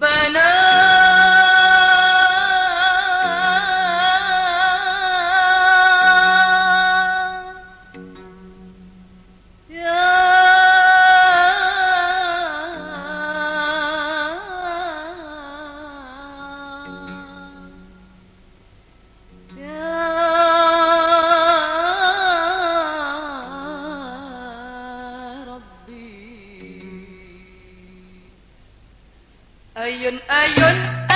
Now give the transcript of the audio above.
بنا Ayun, ayun